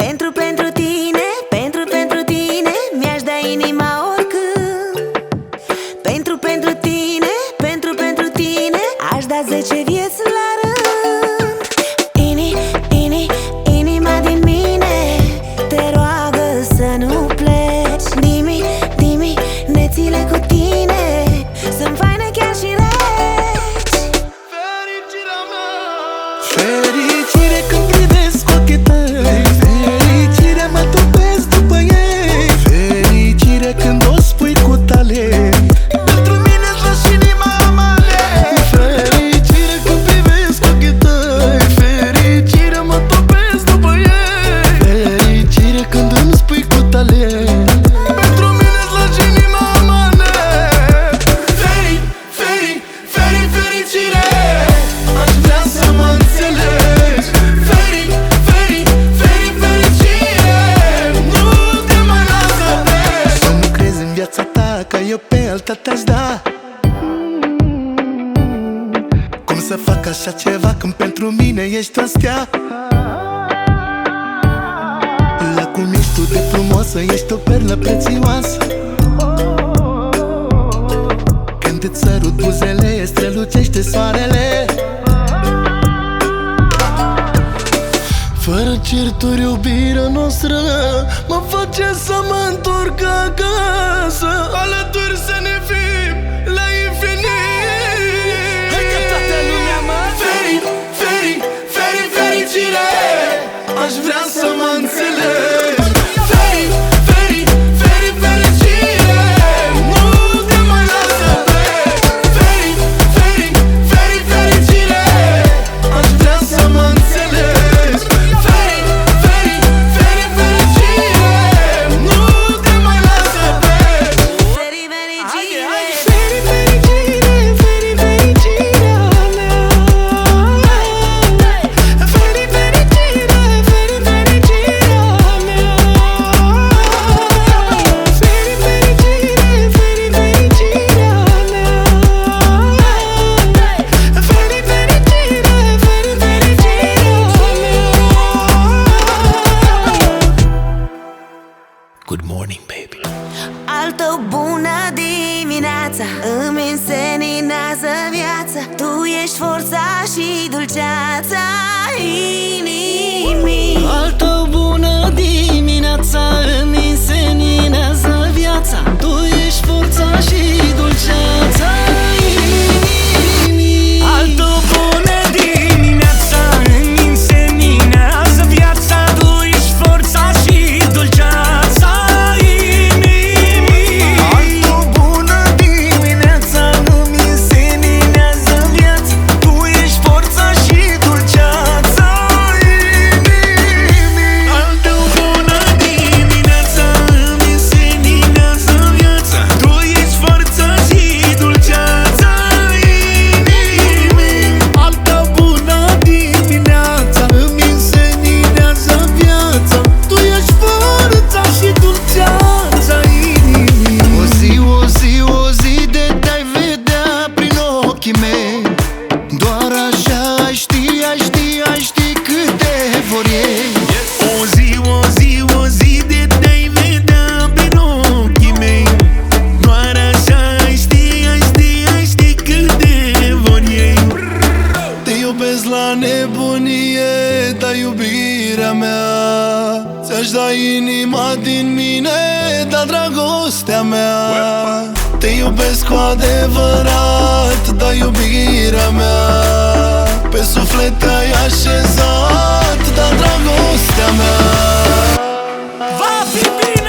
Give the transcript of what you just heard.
Pentru, pentru tine, pentru, pentru tine Mi-aș da inima oricând. Pentru, pentru tine, pentru, pentru tine Aș da zece vieți la să fac așa ceva Când pentru mine ești o stea La cum ești tu de frumoasă Ești o perlă prețioasă. Când îți sărut buzele Strălucește soarele. Fără certuri iubirea noastră Mă face să mă întorc acasă. Alături some unsilly Good morning, baby. Al bună dimineața Îmi înseninează viața. Tu ești forța și dulceața inimii. Al iubirea mea. Ți-aș da inima din mine, dar dragostea mea. Te iubesc cu adevărat, da iubirea mea. Pe suflet te-ai așezat, da dragostea mea. Va fi bine!